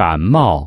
感冒。